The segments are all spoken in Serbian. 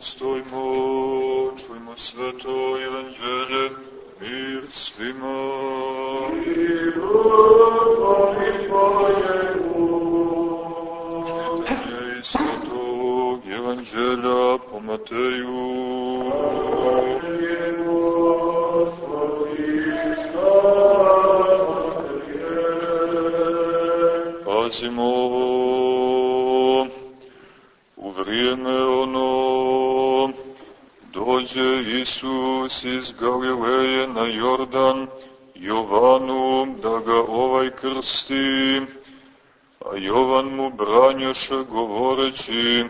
stojmo, čujmo sveto evanđelje, mir svima. Mir Čitanje iz svetog evanđelja po Mateju. Pazimo ovo, vrijeme ono dođe Isus iz Galileje na Jordan Jovanu da ga ovaj krsti, a Jovan mu branjoše govoreći,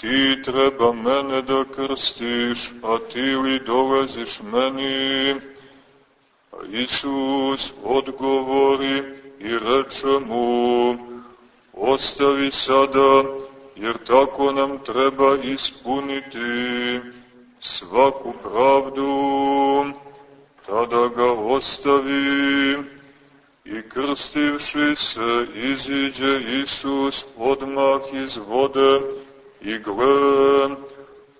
ti treba mene da krstiš, a ti li dolaziš meni? A Isus odgovori i reče mu, ostavi sada, jer tako nam treba ispuniti svaku pravdu, tada ga ostavi i krstivši se iziđe Isus odmah iz vode i gle,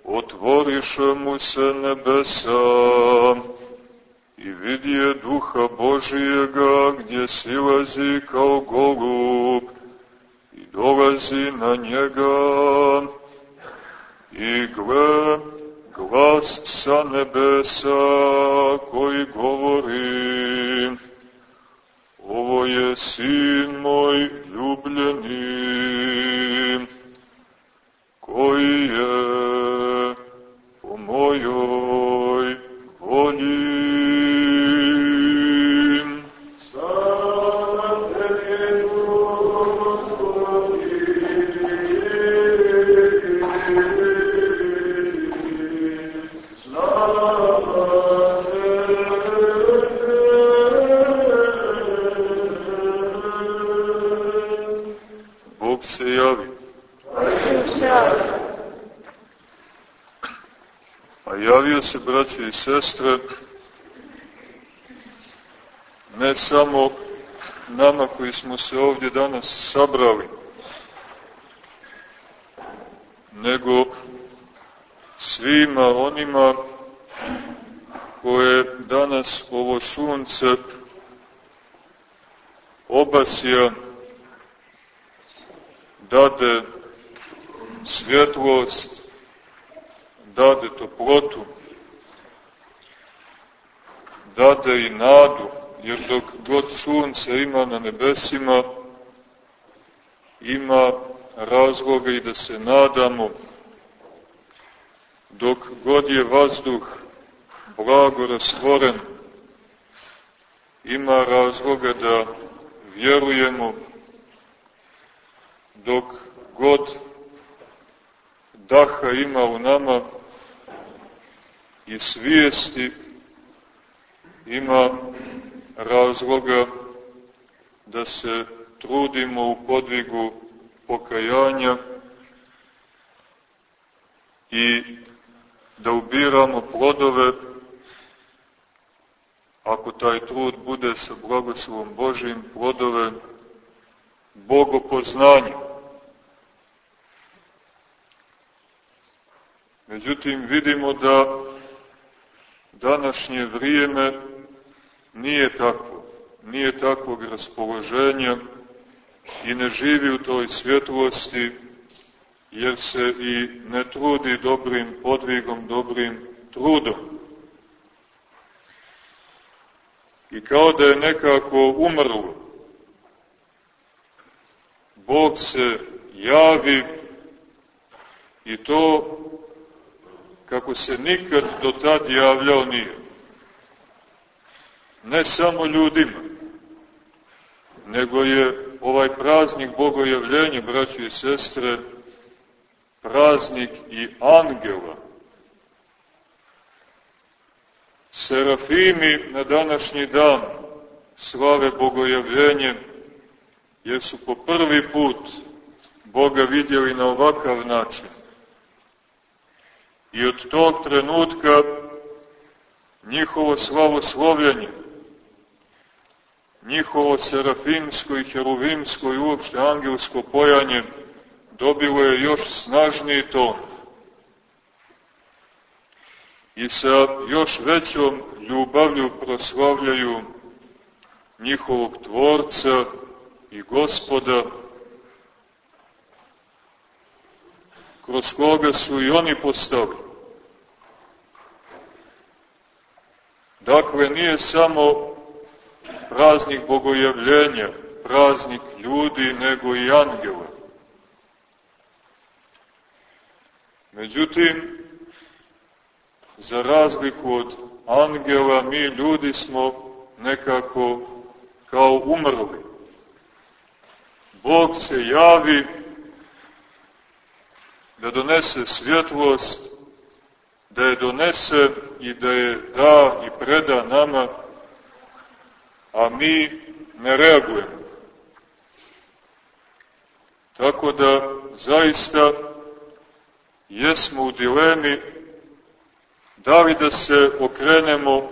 otvoriše mu se nebesa i vidje duha Božijega gdje silazi kao golub i dolazi na njega i gle, glas sa nebesa koji govori Ovo je sin sestre, ne samo nama koji smo se ovdje danas sabrali, nego svima onima koje danas ovo sunce obasija dade svjetlost dade toplotu, dade i nadu, jer dok god sunce ima na nebesima, ima razloga i da se nadamo, dok god je vazduh blago rastvoren, ima razloga da vjerujemo, dok god daha ima u nama, i svijesti ima razloga da se trudimo u podvigu pokajanja i da ubiramo plodove ako taj trud bude sa blagoslovom Božim, plodove bogopoznanja. Međutim, vidimo da današnje vrijeme nije takvo, nije takvog raspoloženja i ne živi u toj svjetlosti, jer se i ne trudi dobrim podvigom, dobrim trudom. I kao da je nekako umrlo, Bog se javi i to kako se nikad do tad javljao nije. Ne samo ljudima, nego je ovaj praznik Bogojavljenja, braći i sestre, praznik i angela. Serafimi na današnji dan slave Bogojavljenje, jer su po prvi put Boga vidjeli na ovakav način. I od tog trenutka njihovo slavoslovljanje, njihovo serafimsko i heruvimsko i uopšte angelsko pojanje dobilo je još snažniji ton. i sa još većom ljubavlju proslavljaju njihovog Tvorca i Gospoda, kroz koga su i oni postali. Dakle, nije samo praznik bogojavljenja, praznik ljudi, nego i angela. Međutim, za razliku od angela, mi ljudi smo nekako kao umrli. Bog se javi da donese svjetlost, da je donese i da je da i preda nama, a mi ne reagujemo. Tako da zaista jesmo u dilemi da li da se okrenemo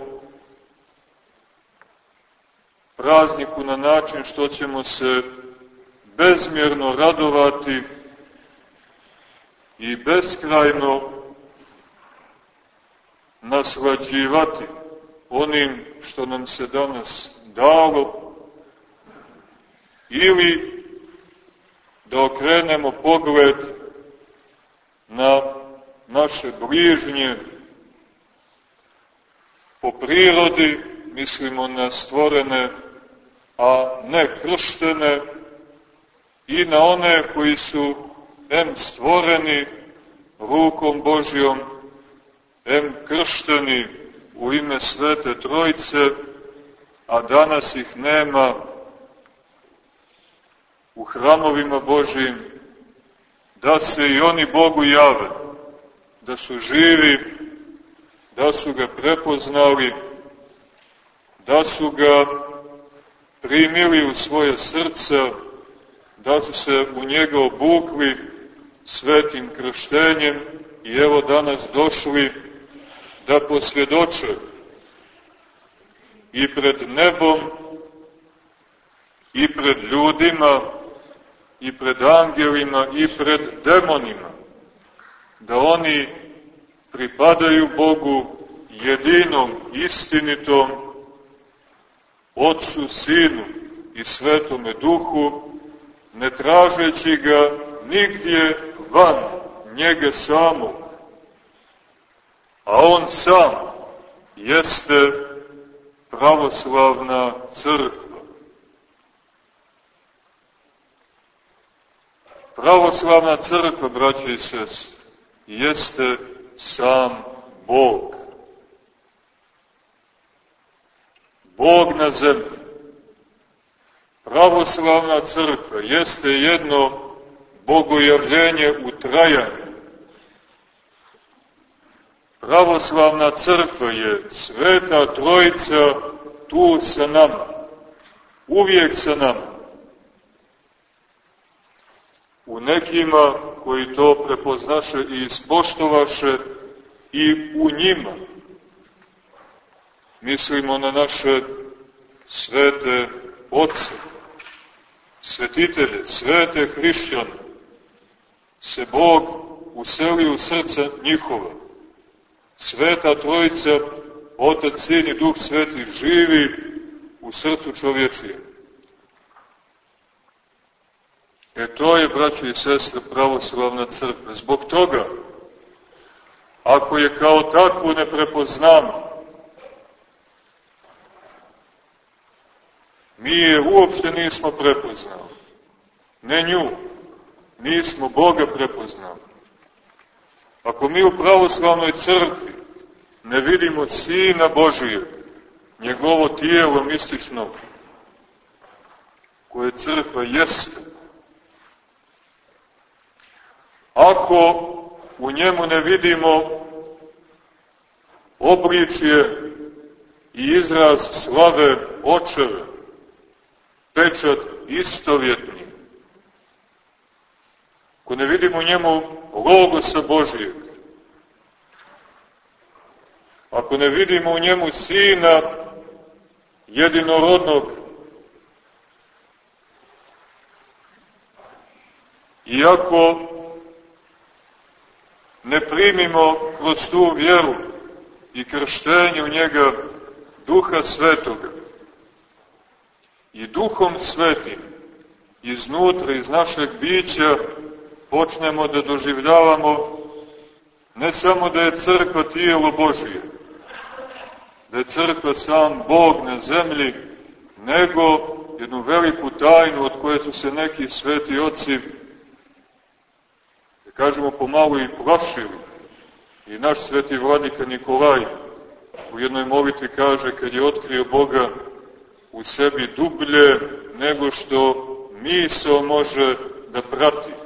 prazniku na način što ćemo se bezmjerno radovati i beskrajno naslađivati onim što nam se danas dalo ili da okrenemo pogled na naše bližnje. Po prirodi, mislimo na stvorene, a ne krštene, i na one koji su em stvoreni rukom Božjom, em kršteni u ime Svete Trojce, a danas ih nema u hramovima Božjim, da se i oni Bogu jave, da su živi, da su ga prepoznali, da su ga primili u svoje srca, da su se u njega obukli svetim krštenjem i evo danas došli da posvjedoče i pred nebom i pred ljudima i pred angelima i pred demonima da oni pripadaju Bogu jedinom, istinitom, Otcu, Sinu i Svetome Duhu, ne tražeći ga nigdje van njega samog. A on sam jeste pravoslavna crkva. Pravoslavna crkva, braće i sestre, jeste sam Bog. Bog na zemlji. Pravoslavna crkva jeste jedno bogojavljenje u trajanju. Pravoslavna crkva je sveta trojica tu sa nama, uvijek sa nama. U nekima koji to prepoznaše i ispoštovaše i u njima. Mislimo na naše svete oce, svetitelje, svete hrišćane, se Bog useli u srca njihova. Sveta Trojica, Otac, Sin i Duh Sveti živi u srcu čovječije. E to je, braći i sestre, pravoslavna crkva. Zbog toga, ako je kao takvu ne prepoznamo, mi je uopšte nismo prepoznali. Ne nju, nismo Boga prepoznali. Ako mi u pravoslavnoj crkvi ne vidimo Sina Božijeg, njegovo tijelo mistično, koje crkva jeste, ako u njemu ne vidimo obličje i izraz slave očeve, pečat istovjetni, ako ne vidimo u njemu logosa Božijeg, ako ne vidimo u njemu sina jedinorodnog, iako ne primimo kroz tu vjeru i krštenje u njega duha svetoga. I duhom svetim iznutra, iz našeg bića, počnemo da doživljavamo ne samo da je crkva tijelo Božije, da je crkva sam Bog na zemlji, nego jednu veliku tajnu od koje su se neki sveti oci, da kažemo pomalo i plašili. I naš sveti vladika Nikolaj u jednoj molitvi kaže kad je otkrio Boga u sebi dublje nego što misao može da prati.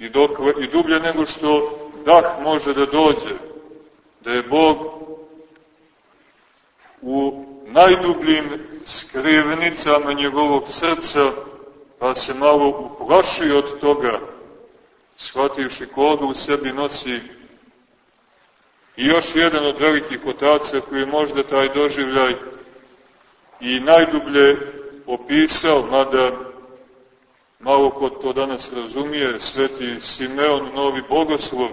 I, dok, I dublje nego što dah može da dođe. Da je Bog u najdubljim skrivnicama njegovog srca, pa se malo uplaši od toga, shvativši koga u sebi nosi I još jedan od velikih otaca koji možda taj doživljaj i najdublje opisao, mada malo ko to danas razumije, sveti Simeon, novi bogoslov,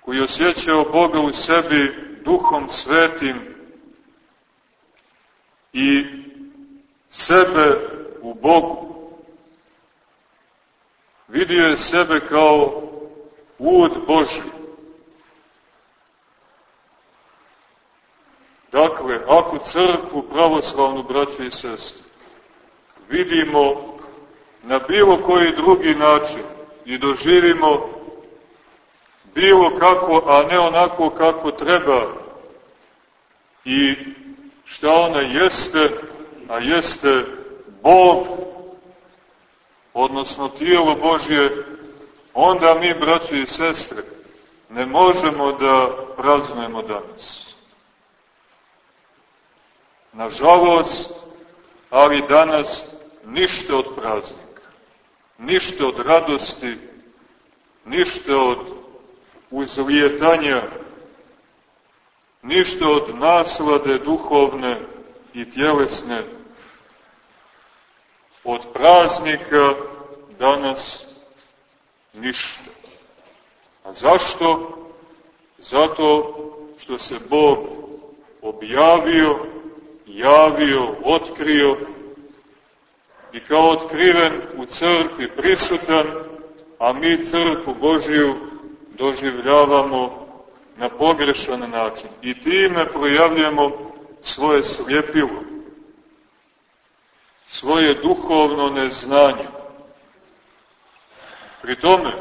koji je osjećao Boga u sebi duhom svetim i sebe u Bogu. Vidio je sebe kao ud Boži. Dakle, ako crkvu pravoslavnu, braću i sestre, vidimo na bilo koji drugi način i doživimo bilo kako, a ne onako kako treba i šta ona jeste, a jeste Bog, odnosno tijelo Božje, onda mi, braći i sestre, ne možemo da praznujemo danas. Nažalost, ali danas ništa od praznika, ništa od radosti, ništa od uzlijetanja ništa od naslade duhovne i tjelesne, od praznika danas ništa. A zašto? Zato što se Bog objavio, javio, otkrio i kao otkriven u crkvi prisutan, a mi crkvu Božiju doživljavamo na pogrešan način i time projavljamo svoje slijepilo, svoje duhovno neznanje. Pri tome,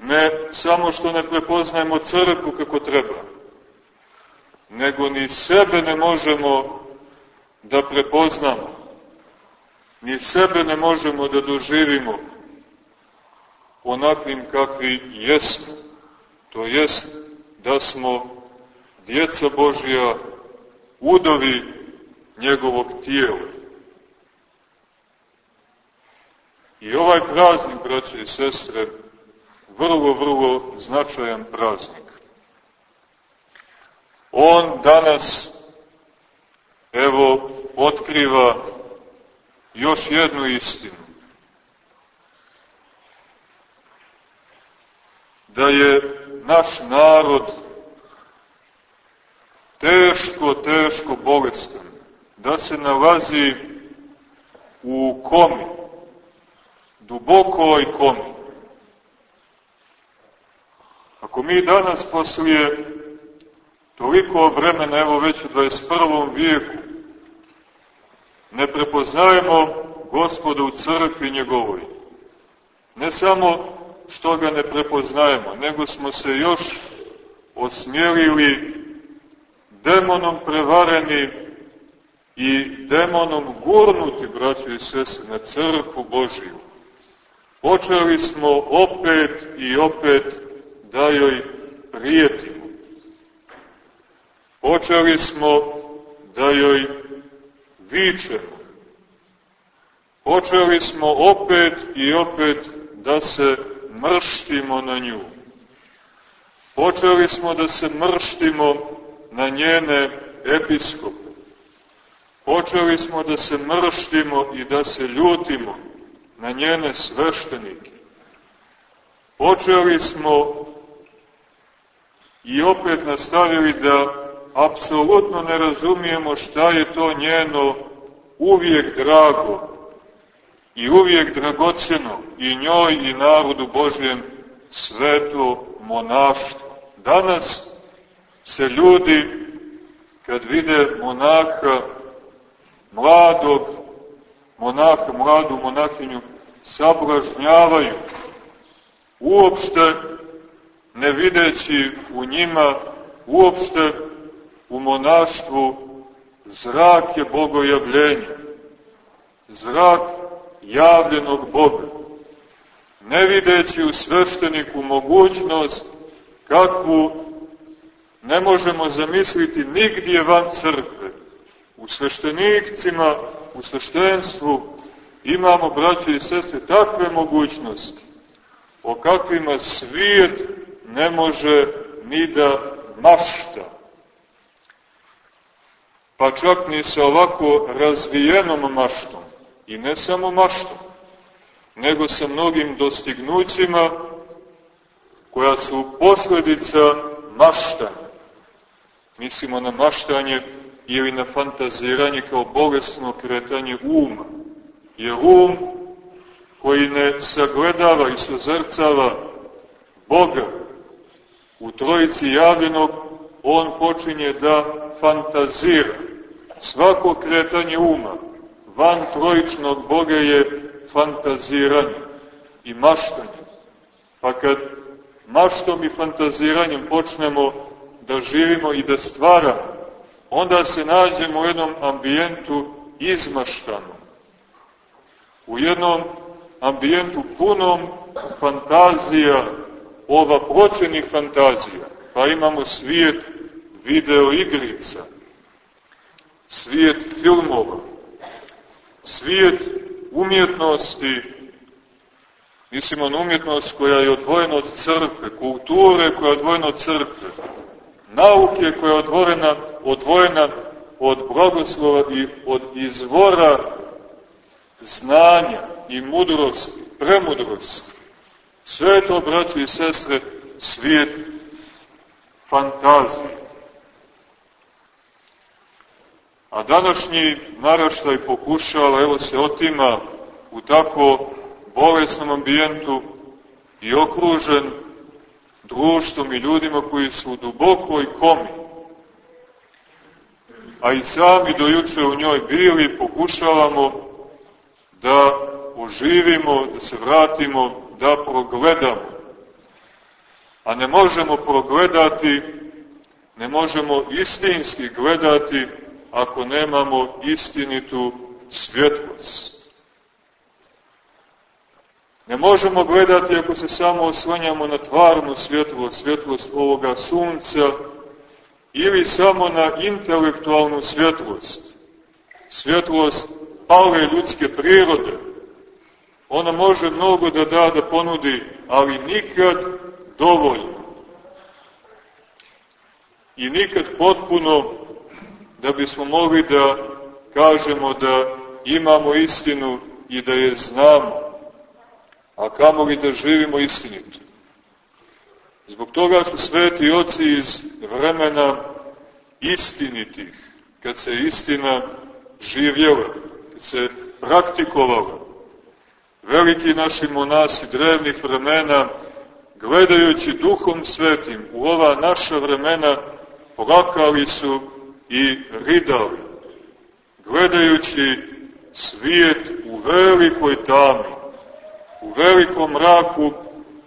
ne samo što ne prepoznajemo crkvu kako treba, nego ni sebe ne možemo da prepoznamo, ni sebe ne možemo da doživimo onakvim kakvi jesmo, to jest da smo djeca Božja, udovi njegovog tijela. I ovaj praznik, braće i sestre, vrlo, vrlo značajan praznik. On danas, evo, otkriva još jednu istinu. Da je naš narod teško, teško bolestan, da se nalazi u komi, dubokoj komi. Ako mi danas poslije toliko vremena, evo već u 21. vijeku, ne prepoznajemo gospoda u crkvi njegovoj, ne samo što ga ne prepoznajemo, nego smo se još osmjelili demonom prevareni i demonom gurnuti, braćo i sese, na crkvu Božiju. Počeli smo opet i opet da joj prijetimo. Počeli smo da joj vičemo. Počeli smo opet i opet da se mrštimo na nju. Počeli smo da se mrštimo na njene episkope. Počeli smo da se mrštimo i da se ljutimo na njene sveštenike. Počeli smo i opet nastavili da apsolutno ne razumijemo šta je to njeno uvijek drago i uvijek dragocjeno i njoj i narodu Božjem sveto monaštvo. Danas se ljudi, kad vide monaha, mladog monaha, mladu monahinju, sablažnjavaju, uopšte ne videći u njima, uopšte u monaštvu zrak je bogojavljenja, zrak javljenog Boga, ne videći u svešteniku mogućnost kakvu ne možemo zamisliti nigdje van crkve. U sveštenicima, u sveštenstvu imamo, braće i sestre, takve mogućnosti o kakvima svijet ne može ni da mašta. Pa čak ni sa ovako razvijenom maštom, i ne samo maštom, nego sa mnogim dostignućima koja su posledica maštanja. Mislimo na maštanje ili na fantaziranje kao bolesno kretanje uma. Jer um koji ne sagledava i sozrcava Boga u trojici javljenog, on počinje da fantazira. Svako kretanje uma van trojičnog Boga je fantaziranje i maštanje. Pa kad maštom i fantaziranjem počnemo da živimo i da stvaramo, onda se nađemo u jednom ambijentu izmaštanom. U jednom ambijentu punom fantazija, ova proćenih fantazija. Pa imamo svijet videoigrica, svijet filmova, svijet umjetnosti, mislimo na umjetnost koja je odvojena od crkve, kulture koja je odvojena od crkve, nauke koja je odvojena, odvojena od blagoslova i od izvora znanja i mudrosti, premudrosti. Sve to, braći i sestre, svijet fantazije. A današnji naraštaj pokušava, evo se otima u tako bolesnom ambijentu i okružen društvom i ljudima koji su u dubokoj komi, a i sami dojuče u njoj bili, pokušavamo da oživimo, da se vratimo, da progledamo. A ne možemo progledati, ne možemo istinski gledati ako nemamo istinitu svjetlost. Ne možemo gledati ako se samo oslanjamo na tvarnu svjetlost, svjetlost ovoga sunca, ili samo na intelektualnu svjetlost, svjetlost pale ljudske prirode. Ona može mnogo da da, da ponudi, ali nikad dovoljno. I nikad potpuno da bismo mogli da kažemo da imamo istinu i da je znamo, a kamo li da živimo istinito. Zbog toga su sveti oci iz vremena istinitih, kad se istina živjela, kad se praktikovala. Veliki naši monasi drevnih vremena, gledajući duhom svetim u ova naša vremena, plakali su i ridali, gledajući svijet u velikoj tami, u velikom mraku,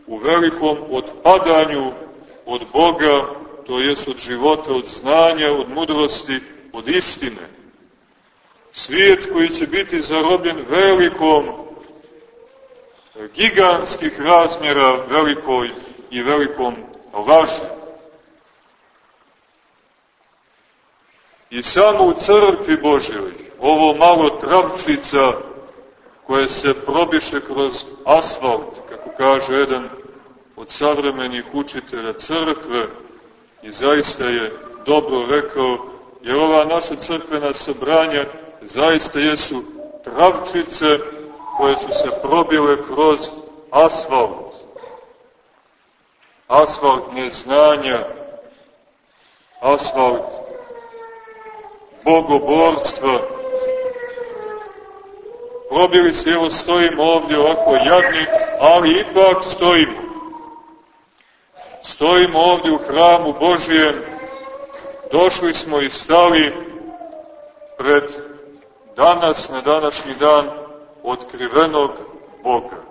u velikom odpadanju od Boga, to jest od života, od znanja, od mudrosti, od istine. Svijet koji će biti zarobljen velikom, gigantskih razmjera velikoj i velikom laži. I samo u crkvi Božjoj, ovo malo travčica koje se probiše kroz asfalt, kako kaže jedan od savremenih učitelja crkve, i zaista je dobro rekao, jer ova naša crkvena sabranja zaista jesu travčice koje su se probile kroz asfalt. Asfalt neznanja, asfalt, bogoborstva. Probili se, evo stojimo ovdje ovako jadni, ali ipak stojimo. Stojimo ovdje u hramu Božijem, došli smo i stali pred danas, na današnji dan, otkrivenog Boga.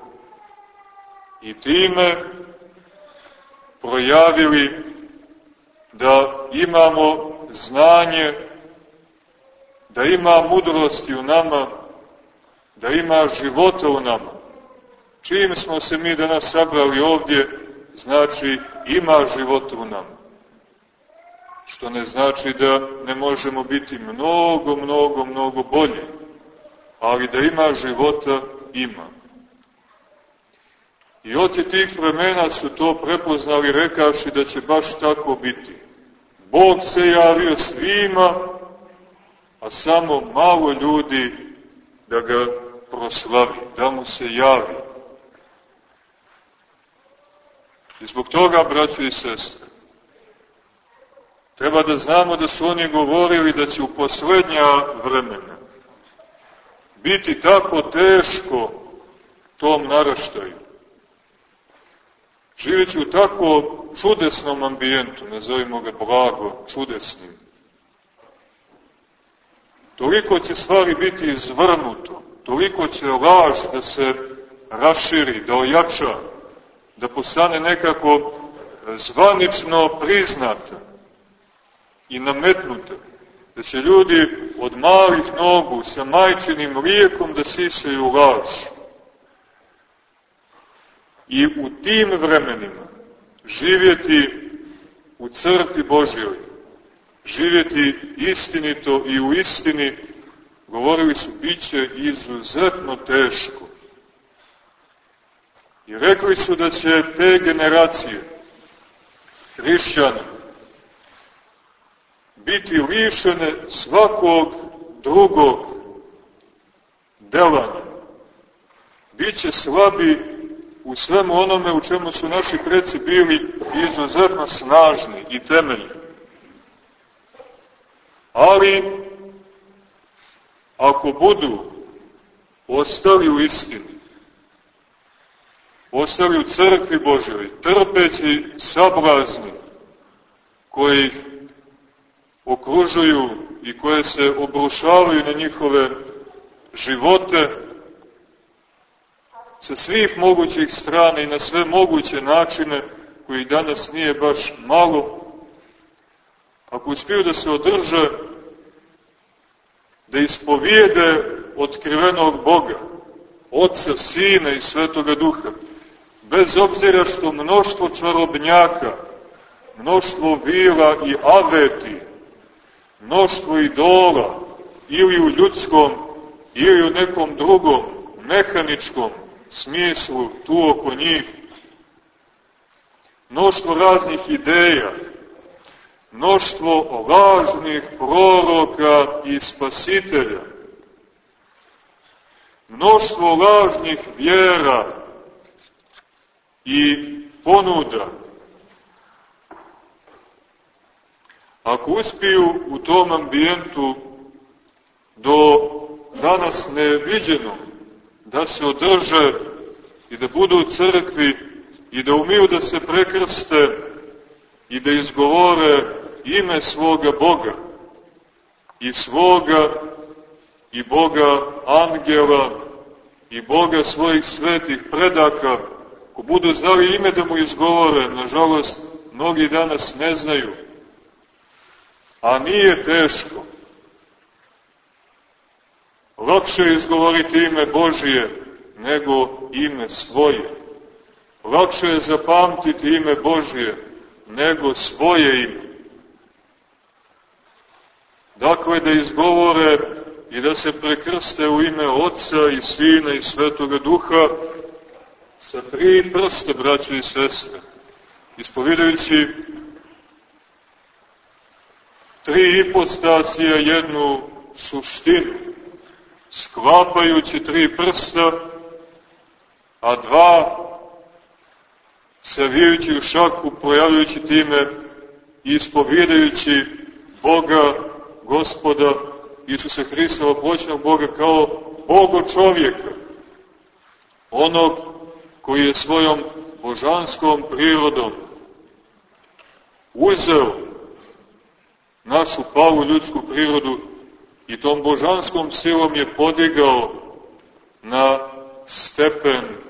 I time projavili da imamo znanje, da ima mudrosti u nama, da ima života u nama. Čim smo se mi danas sabrali ovdje, znači ima života u nama. Što ne znači da ne možemo biti mnogo, mnogo, mnogo bolji. Ali da ima života, ima. I oci tih vremena su to prepoznali rekavši da će baš tako biti. Bog se javio svima, a samo malo ljudi da ga proslavi, da mu se javi. I zbog toga, braćo i sestre, treba da znamo da su oni govorili da će u poslednja vremena biti tako teško tom naraštaju. Živeći u tako čudesnom ambijentu, nazovimo ga blago, čudesnim, toliko će stvari biti izvrnuto, toliko će laž da se raširi, da ojača, da postane nekako zvanično priznata i nametnuta, da će ljudi od malih nogu sa majčinim lijekom da sisaju laž. I u tim vremenima živjeti u crkvi Božjoj, živjeti istinito i u istini, govorili su, bit će izuzetno teško. I rekli su da će te generacije hrišćana biti lišene svakog drugog delanja. Biće slabi u svemu onome u čemu su naši preci bili izuzetno snažni i temeljni. Ali, ako budu ostali u istini, ostali u crkvi Božoj, trpeći sablazni koji ih okružuju i koje se obrušavaju na njihove živote sa svih mogućih strana i na sve moguće načine koji danas nije baš malo, ako uspiju da se održe, da ispovijede otkrivenog Boga, Otca, Sina i Svetoga Duha, bez obzira što mnoštvo čarobnjaka, mnoštvo vila i aveti, mnoštvo idola, ili u ljudskom, ili u nekom drugom, mehaničkom smislu tu oko njih, mnoštvo raznih ideja, mnoštvo lažnih proroka i spasitelja, mnoštvo lažnih vjera i ponuda. Ako uspiju u tom ambijentu do danas neviđeno da se održe i da budu u crkvi i da umiju da se prekrste i da izgovore ime svoga Boga i svoga i Boga angela i Boga svojih svetih predaka, ko budu znali ime da mu izgovore, nažalost, mnogi danas ne znaju. A nije teško. Lakše je izgovoriti ime Božije nego ime svoje. Lakše je zapamtiti ime Božije nego svoje ime. Dakle, da izgovore i da se prekrste u ime Otca i Sina i Svetoga Duha sa tri prste, braće i sestre, ispovidajući tri ipostasije jednu suštinu, sklapajući tri prsta, a dva savijući u šaku, pojavljujući time ispovjedajući Boga, gospoda Isusa Hrista, opoćnog Boga kao Bogo čovjeka, onog koji je svojom božanskom prirodom uzeo našu palu ljudsku prirodu i tom božanskom silom je podigao na stepen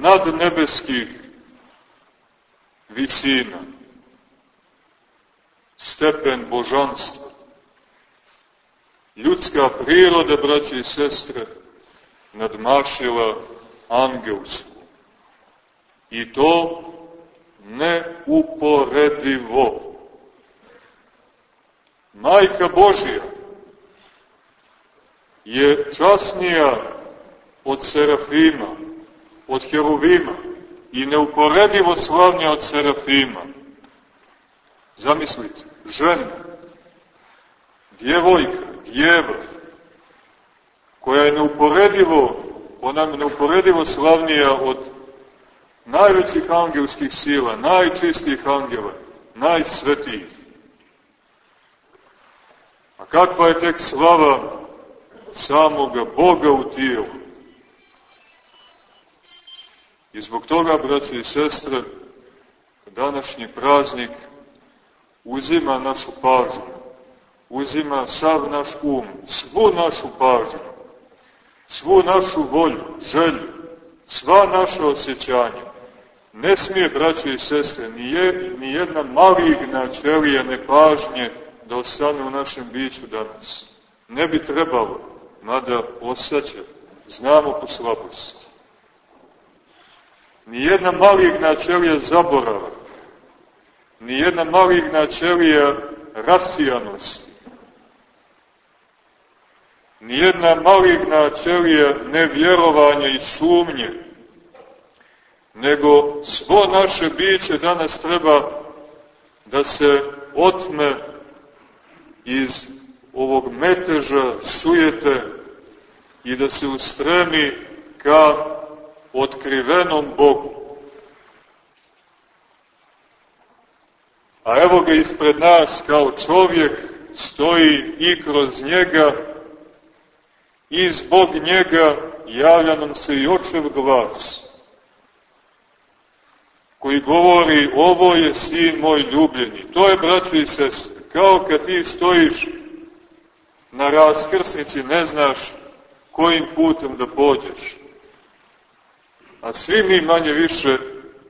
nad nebeskih visina, stepen božanstva. Ljudska priroda, braće i sestre, nadmašila angelsku. I to neuporedivo. Majka Božija je časnija od Serafima, od Heruvima i neuporedivo slavnija od Serafima. Zamislite, žena, djevojka, djeva, koja je neuporedivo, ona je neuporedivo slavnija od najvećih angelskih sila, najčistijih angela, najsvetijih. A kakva je tek slava samoga Boga u tijelu? I zbog toga, braći i sestre, današnji praznik uzima našu pažnju, uzima sav naš um, svu našu pažnju, svu našu volju, želju, sva naša osjećanja. Ne smije, braće i sestre, ni, je, ni jedna maligna ćelija nepažnje da ostane u našem biću danas. Ne bi trebalo, mada osjeća, znamo po slabosti. Nijedna maligna ćelija zaborava, nijedna maligna ćelija rasijanosti, nijedna maligna ćelija nevjerovanja i sumnje, nego svo naše biće danas treba da se otme iz ovog meteža, sujete i da se ustremi ka otkrivenom Bogu. A evo ga ispred nas kao čovjek stoji i kroz njega i zbog njega javlja nam se i očev glas koji govori ovo je sin moj ljubljeni. To je, braćo i sestre, kao kad ti stojiš na raskrsnici, ne znaš kojim putem da pođeš. A svi mi manje više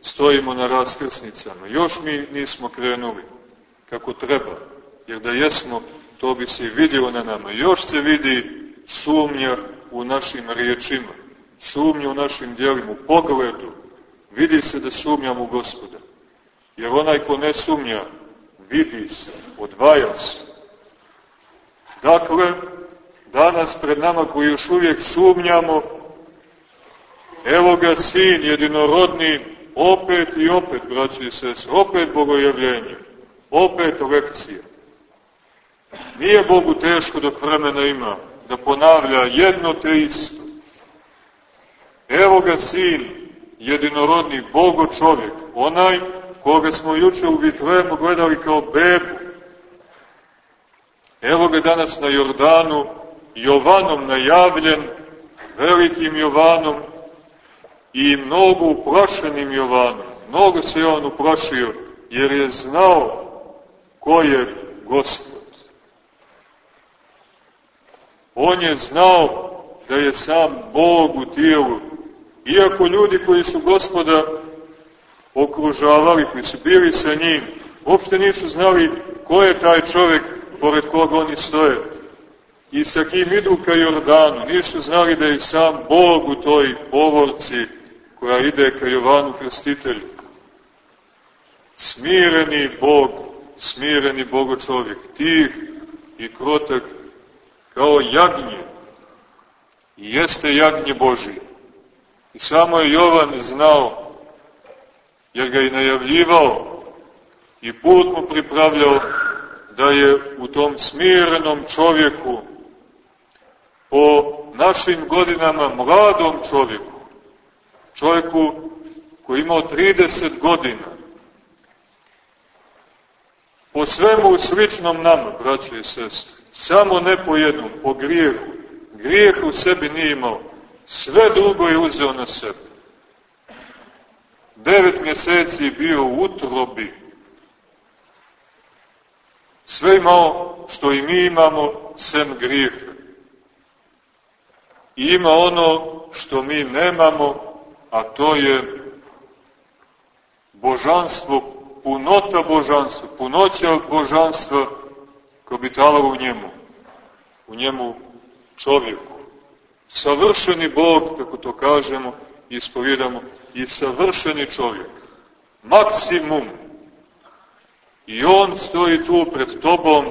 stojimo na raskrsnicama. Još mi nismo krenuli kako treba. Jer da jesmo, to bi se vidjelo na nama. Još se vidi sumnja u našim riječima, sumnja u našim djelima, u pogledu. Vidi se da sumnjam u gospoda. Jer onaj ko ne sumnja, vidi se, odvaja se. Dakle, danas pred nama koji još uvijek sumnjamo, Evo ga sin jedinorodni, opet i opet, braći i sese, opet bogojavljenje, opet lekcija. Nije Bogu teško dok vremena ima da ponavlja jedno te isto. Evo ga sin, jedinorodni Bogo čovjek, onaj koga smo juče u Vitlemu gledali kao bebu. Evo ga danas na Jordanu, Jovanom najavljen, velikim Jovanom, i mnogo uplašenim Jovanom. Mnogo se on uplašio, jer je znao ko je Gospod. On je znao da je sam Bog u tijelu. Iako ljudi koji su gospoda okružavali, koji su bili sa njim, uopšte nisu znali ko je taj čovjek pored koga oni stoje. I sa kim idu ka Jordanu, nisu znali da je sam Bog u toj povorci koja ide ka Jovanu Krstitelju. Smireni Bog, smireni Bogo čovjek, tih i krotak kao jagnje. I jeste jagnje Božije. I samo je Jovan znao, jer ga i najavljivao i put mu pripravljao da je u tom smirenom čovjeku po našim godinama mladom čovjeku čovjeku koji je imao 30 godina, po svemu sličnom nama, braćo i sestre, samo ne po jednom, po grijehu. Grijeh u sebi nije imao, sve drugo je uzeo na sebe. Devet mjeseci bio u utrobi, sve imao što i mi imamo, sem grijeha. I ima ono što mi nemamo, a to je božanstvo, punota božanstva, punoća božanstva koja obitala u njemu, u njemu čovjeku. Savršeni Bog, kako to kažemo i ispovjedamo, i savršeni čovjek. Maksimum. I on stoji tu pred tobom,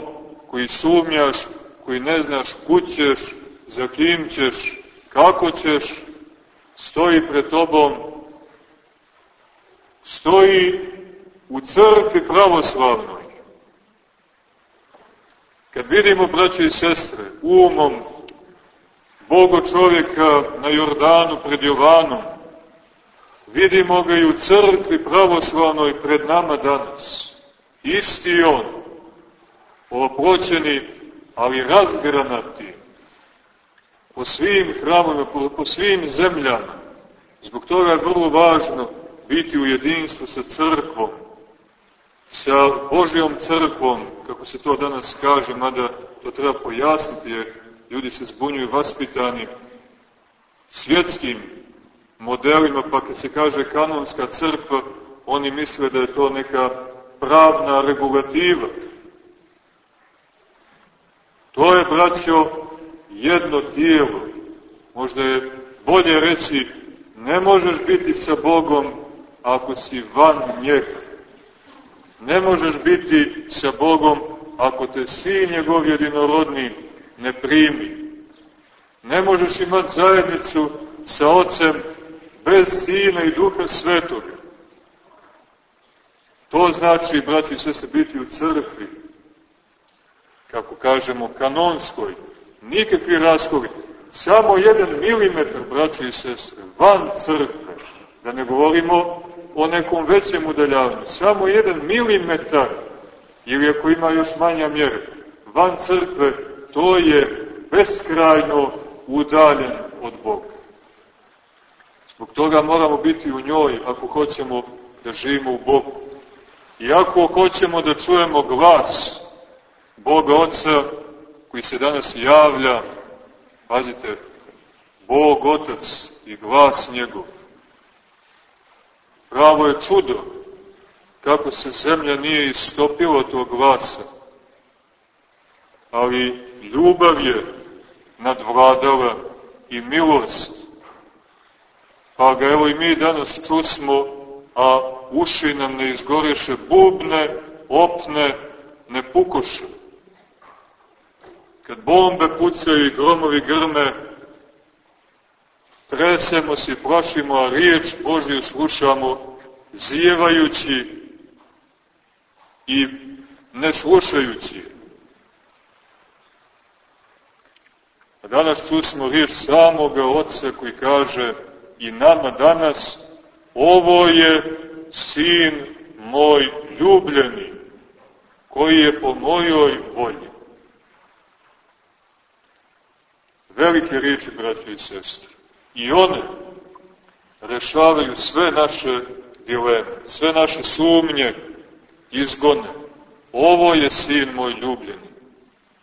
koji sumnjaš, koji ne znaš kućeš, za kim ćeš, kako ćeš, stoji pred tobom, stoji u crkvi pravoslavnoj. Kad vidimo, braće i sestre, umom Bogo čovjeka na Jordanu pred Jovanom, vidimo ga i u crkvi pravoslavnoj pred nama danas. Isti on, oproćeni, ali razgranati, po svim hramovima, po, po svim zemljama. Zbog toga je vrlo važno biti u jedinstvu sa crkvom, sa Božjom crkvom, kako se to danas kaže, mada to treba pojasniti, jer ljudi se zbunjuju vaspitani svjetskim modelima, pa kad se kaže kanonska crkva, oni misle da je to neka pravna regulativa. To je, braćo, jedno tijelo. Možda je bolje reći, ne možeš biti sa Bogom ako si van njega. Ne možeš biti sa Bogom ako te sin njegov jedinorodni ne primi. Ne možeš imati zajednicu sa ocem bez sina i duha svetoga. To znači, braći, sve se biti u crkvi, kako kažemo, kanonskoj, nikakvi raskovi, samo jedan milimetar, braći i sestre, van crkve, da ne govorimo o nekom većem udaljavanju, samo jedan milimetar, ili ako ima još manja mjera, van crkve, to je beskrajno udaljen od Boga. Zbog toga moramo biti u njoj ako hoćemo da živimo u Bogu. I ako hoćemo da čujemo glas Boga Otca koji se danas javlja, pazite, Bog Otac i glas njegov. Pravo je čudo kako se zemlja nije istopila tog glasa, ali ljubav je nadvladala i milost. Pa ga evo i mi danas čusmo, a uši nam ne izgoreše bubne, opne, ne pukoše. Kad bombe pucaju i gromovi grme, tresemo se i plašimo, a riječ Božju slušamo zijevajući i ne slušajući. A danas čusmo riječ samoga Otca koji kaže i nama danas, ovo je sin moj ljubljeni, koji je po mojoj volji. Velike riječi, braći i sestre. I one rešavaju sve naše dileme, sve naše sumnje, izgone. Ovo je sin moj ljubljeni.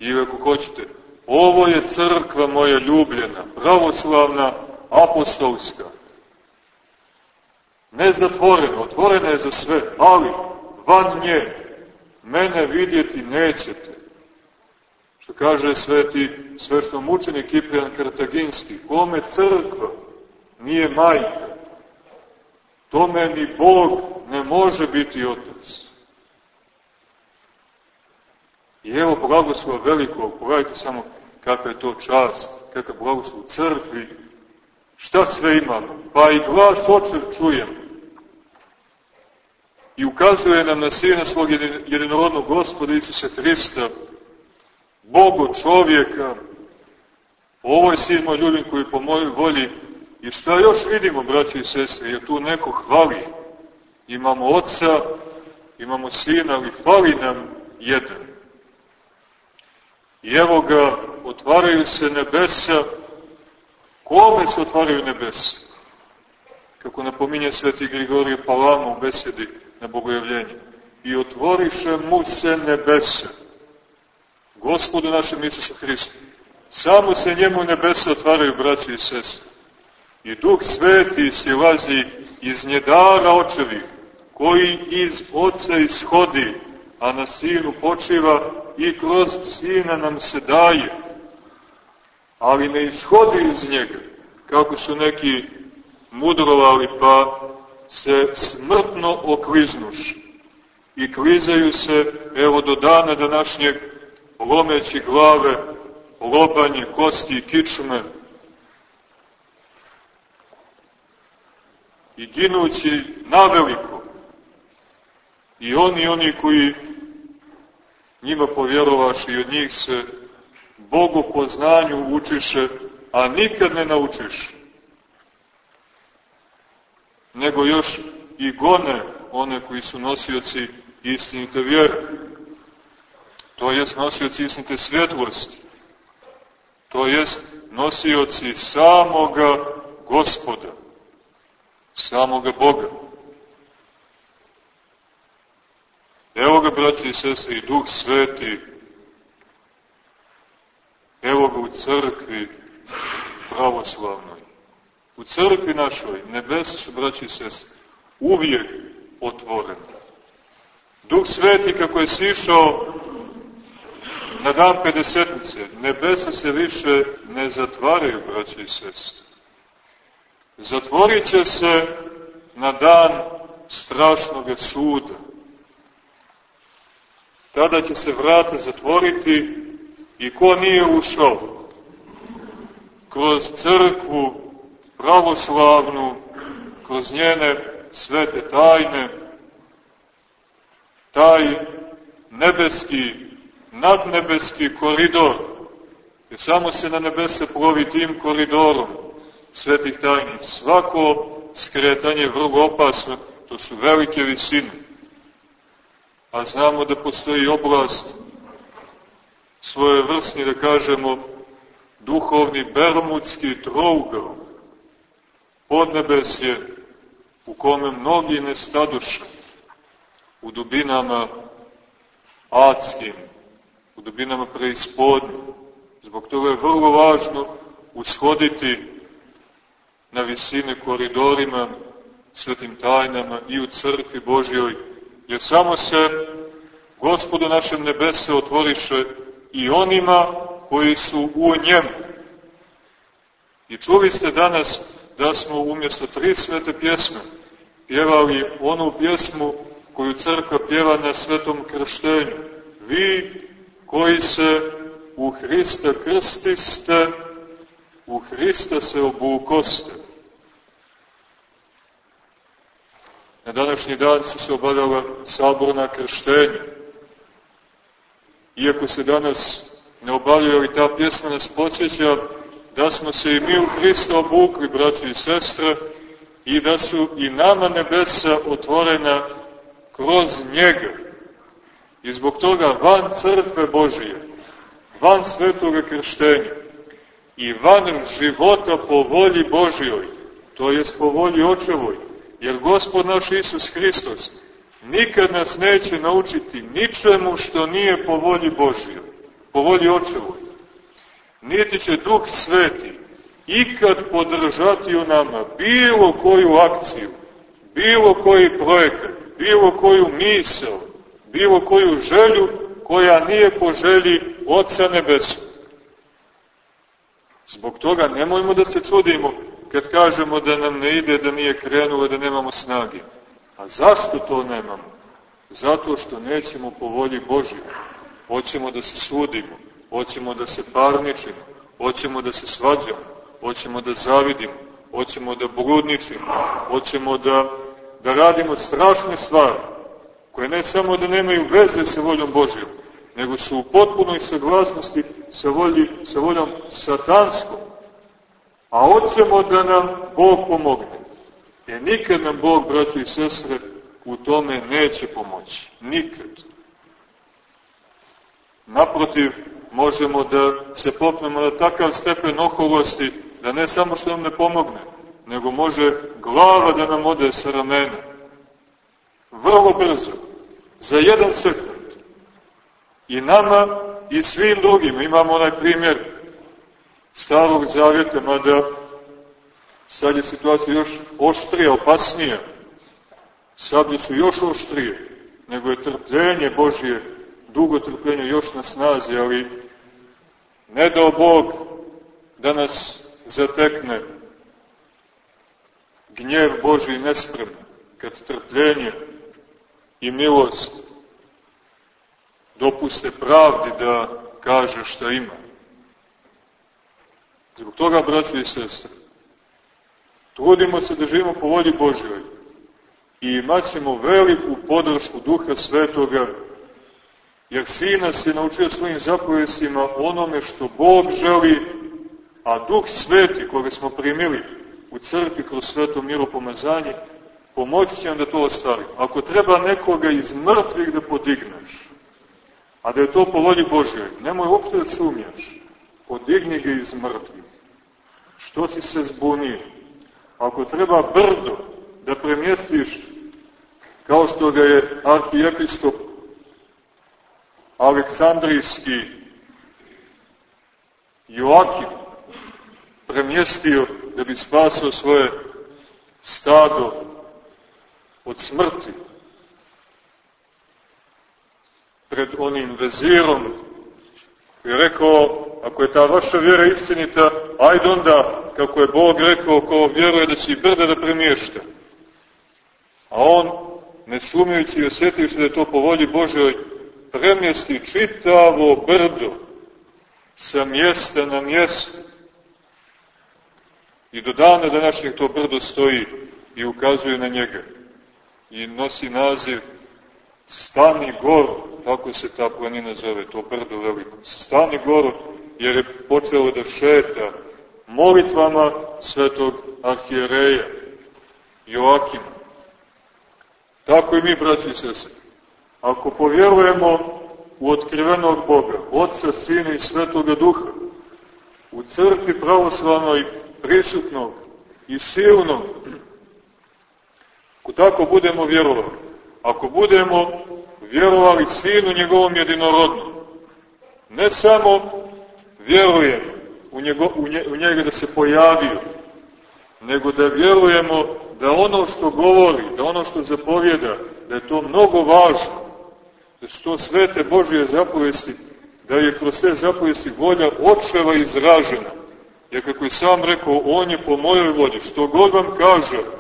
I ako hoćete, ovo je crkva moja ljubljena, pravoslavna, apostolska. Ne zatvorena, otvorena je za sve, ali van nje mene vidjeti nećete. Što kaže sveti svešto mučenik Kiprijan Kartaginski, kome crkva nije majka, tome ni Bog ne može biti otac. I evo blagoslova velikog, pogledajte samo kakva je to čast, kakav blagoslov u crkvi, šta sve imamo, pa i glas očer čujem. I ukazuje nam na sina svog jedinorodnog gospoda Isusa Hrista, Bogu čovjeka, ovo je ljubim koji po mojoj volji I šta još vidimo, braći i sestre, jer tu neko hvali. Imamo oca, imamo sina, ali hvali nam jedan. I evo ga, otvaraju se nebesa. Kome se otvaraju nebesa? Kako napominje sveti Grigorije Palama u besedi na bogojavljenje. I otvoriše mu se nebesa. Gospodu našem Isusu Hristu. Samo se njemu nebesa otvaraju, braći i sestre. I Duh Sveti silazi iz njedara očevi, koji iz Oca ishodi, a na Sinu počiva i kroz Sina nam se daje. Ali ne ishodi iz njega, kako su neki mudrovali, pa se smrtno okliznuši. I klizaju se, evo do dana današnjeg, lomeći glave, lobanje, kosti i kičme, i ginući naveliko. I oni oni koji njima povjerovaš i od njih se Bogu po znanju učiše, a nikad ne naučiš. Nego još i gone one koji su nosioci istinite vjere. To jest nosioci istinite svjetlosti. To jest nosioci samoga gospoda samoga Boga. Evo ga, braći i sestre, i Duh Sveti, evo ga u crkvi pravoslavnoj. U crkvi našoj, nebesa su, braći i sestre, uvijek otvorene. Duh Sveti, kako je sišao na dan Pedesetnice, nebesa se više ne zatvaraju, braći i sestre zatvorit se na dan strašnog suda. Tada će se vrata zatvoriti i ko nije ušao kroz crkvu pravoslavnu, kroz njene svete tajne, taj nebeski, nadnebeski koridor, jer samo se na nebese plovi tim koridorom, svetih tajni. Svako skretanje je vrlo opasno, to su velike visine. A znamo da postoji oblast svoje vrstni, da kažemo, duhovni bermudski trougao, podnebesje u kome mnogi ne staduše, u dubinama adskim, u dubinama preispodnje. Zbog toga je vrlo važno ushoditi na visine koridorima, svetim tajnama i u crkvi Božjoj, jer samo se gospodu našem nebese otvoriše i onima koji su u njemu. I čuli ste danas da smo umjesto tri svete pjesme pjevali onu pjesmu koju crkva pjeva na svetom krštenju. Vi koji se u Hrista krstiste, u Hrista se obukoste. Na današnji dan su se obavljala saborna krštenja. Iako se danas ne obavljaju i ta pjesma nas podsjeća da smo se i mi u Hrista obukli, braći i sestre, i da su i nama nebesa otvorena kroz njega. I zbog toga van crkve Božije, van svetoga krštenja i van života po volji Božijoj, to jest po volji očevoj, Jer Gospod naš Isus Hristos nikad nas neće naučiti ničemu što nije po volji Božjoj, po volji očevoj. Niti će Duh Sveti ikad podržati u nama bilo koju akciju, bilo koji projekat, bilo koju misel, bilo koju želju koja nije po želji Otca Nebesu. Zbog toga nemojmo da se čudimo kad kažemo da nam ne ide, da nije krenulo, da nemamo snage. A zašto to nemamo? Zato što nećemo po volji Božje. Hoćemo da se sudimo, hoćemo da se parničimo, hoćemo da se svađamo, hoćemo da zavidimo, hoćemo da bludničimo, hoćemo da, da radimo strašne stvari, koje ne samo da nemaju veze sa voljom Božjom, nego su u potpunoj saglasnosti sa, volji, sa voljom satanskom. A hoćemo da nam Bog pomogne. E nikad nam Bog, braći i sestre, u tome neće pomoći. Nikad. Naprotiv, možemo da se popnemo na takav stepen oholosti, da ne samo što nam ne pomogne, nego može glava da nam ode sa ramena. Vrlo brzo, za jedan sekund. I nama i svim drugim imamo onaj primjer starog zavjeta, mada sad je situacija još oštrija, opasnija. Sablje su još oštrije, nego je trpljenje Božje, dugo trpljenje još na snazi, ali ne dao Bog da nas zatekne gnjev Boži nespremno, kad trpljenje i milost dopuste pravdi da kaže šta ima. Zbog toga, braći i sestre, trudimo se da živimo po volji Božjoj i imat ćemo veliku podršku Duha Svetoga, jer Sina se naučio svojim zapovjestima onome što Bog želi, a Duh Sveti, koga smo primili u crkvi kroz sveto miro pomazanje, pomoći će nam da to ostvari. Ako treba nekoga iz mrtvih da podigneš, a da je to po volji Božjoj, nemoj uopšte da sumnjaš, podigni ga iz mrtvih. Što si se zbunio? Ako treba brdo da premjestiš, kao što ga je arhijepiskop Aleksandrijski Joakim premjestio da bi spasao svoje stado od smrti pred onim vezirom i rekao, ako je ta vaša vjera istinita, ajde onda, kako je Bog rekao, ko vjeruje da će i brda da premiješta. A on, ne sumjujući i osjetivši da je to po volji Božoj, premjesti čitavo brdo sa mjesta na mjesto. I do dana današnjeg to brdo stoji i ukazuje na njega. I nosi naziv Stani gor, tako se ta planina zove, to brdo veliko. Stani gor, jer je počelo da šeta molitvama svetog arhijereja Joakima. Tako i mi, braći i sese. Ako povjerujemo u otkrivenog Boga, Otca, Sina i Svetoga Duha, u crkvi pravoslavnoj prisutnog i silnog, ako tako budemo vjerovali, ako budemo vjerovali Sinu njegovom jedinorodnom, ne samo vjerujem u, njego, u, nje, u njega da se pojavio, nego da vjerujemo da ono što govori, da ono što zapovjeda, da je to mnogo važno, da su to svete Božje zapovesti, da je kroz sve zapovesti volja očeva izražena. Jer kako je sam rekao, on je po mojoj volji, što god vam kaže,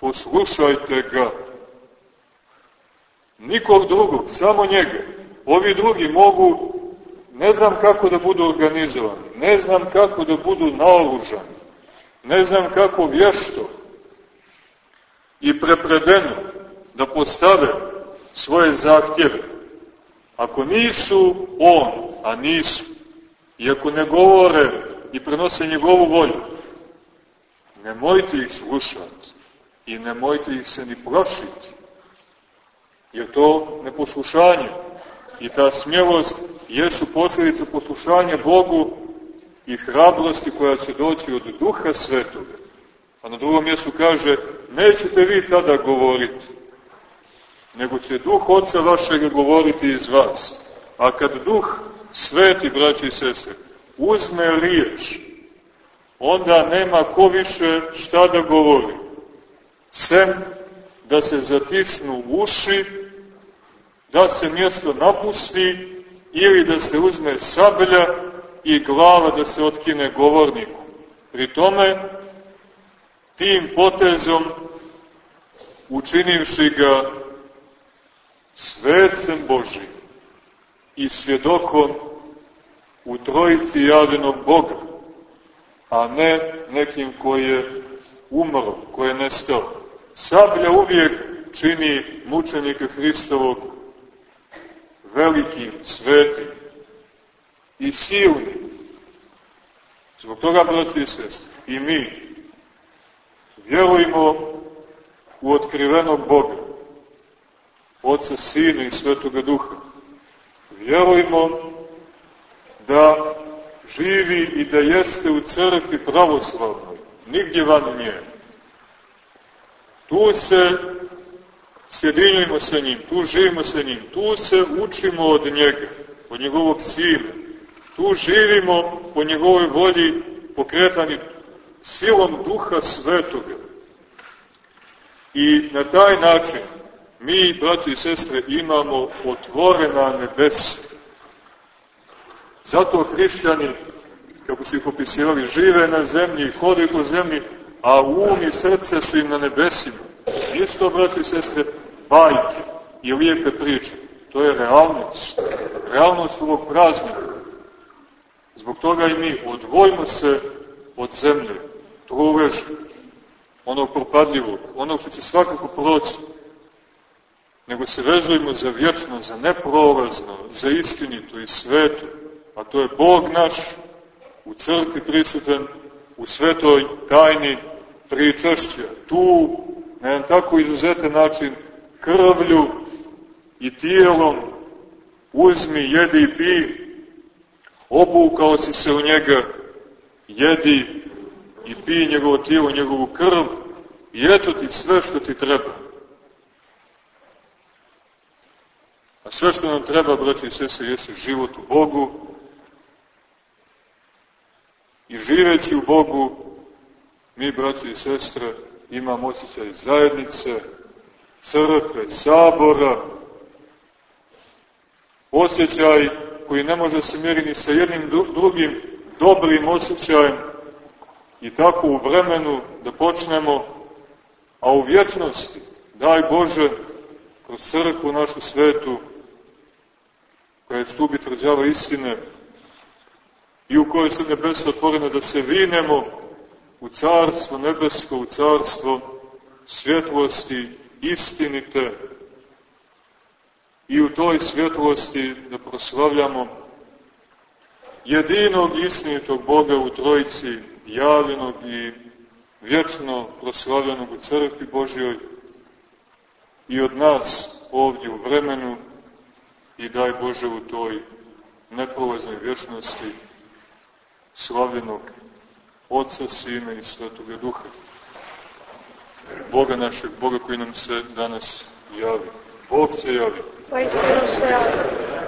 poslušajte ga. Nikog drugog, samo njega. Ovi drugi mogu, ne znam kako da budu organizovani, ne znam kako da budu naoružani, ne znam kako vješto i prepredeno da postave svoje zahtjeve. Ako nisu on, a nisu, i ako ne govore i prenose njegovu volju, nemojte ih slušati i nemojte ih se ni plašiti. Jer to neposlušanje i ta smjelost jesu posljedice poslušanja Bogu i hrabrosti koja će doći od Duha Svetoga. A na drugom mjestu kaže, nećete vi tada govoriti, nego će Duh Otca vašeg govoriti iz vas. A kad Duh Sveti, braći i sese, uzme riječ, onda nema ko više šta da govori, sem da se zatisnu uši, da se mjesto napusti ili da se uzme sablja i glava da se otkine govorniku. Pri tome, tim potezom, učinivši ga svecem Božim i svjedokom u trojici javljenog Boga, a ne nekim koji je umro, koji je nestao. Sablja uvijek čini mučenika Hristovog velikim, svetim i silnim. Zbog toga, braći i i mi vjerujemo u otkrivenog Boga, Oca, Sina i Svetoga Duha. Vjerujemo da živi i da jeste u crkvi pravoslavnoj, nigdje van nje. Tu se sjedinjujemo sa njim, tu živimo sa njim, tu se učimo od njega, od njegovog sina. Tu živimo po njegovoj volji pokretani silom duha svetoga. I na taj način mi, braći i sestre, imamo otvorena nebesa. Zato hrišćani, kako su ih opisivali, žive na zemlji, hode po zemlji, a um i srce su im na nebesima. Isto, braći i sestre, bajke i lijepe priče. To je realnost. Realnost ovog praznika. Zbog toga i mi odvojimo se od zemlje, truleža, onog propadljivog, onog što će svakako proći, nego se vezujemo za vječno, za neprolazno, za istinito i sveto, a to je Bog naš u crkvi prisutan, u svetoj tajni pričašća, tu na jedan tako izuzetan način krvlju i tijelom uzmi, jedi i pi, obukao si se u njega, jedi i pi njegovo tijelo, njegovu krv i eto ti sve što ti treba. A sve što nam treba, braći i sese, jeste život u Bogu i živeći u Bogu, mi, braći i sestre, imamo osjećaj zajednice, crkve, sabora, osjećaj koji ne može se mjeriti sa jednim drugim dobrim osjećajem i tako u vremenu da počnemo, a u vječnosti, daj Bože, kroz crkvu našu svetu, koja je stubi tvrđava istine i u kojoj su nebesa otvorene da se vinemo u carstvo nebesko, u carstvo svjetlosti istinite i u toj svjetlosti da proslavljamo jedinog istinitog Boga u Trojici, javljenog i vječno proslavljenog u crkvi Božjoj i od nas ovdje u vremenu i daj Bože u toj neprolaznoj vječnosti slavljenog Otca, Sina i Svetoga Duha. Boga našeg, Boga koji nam se danas javi. Bog se javi. Tvoj se javi.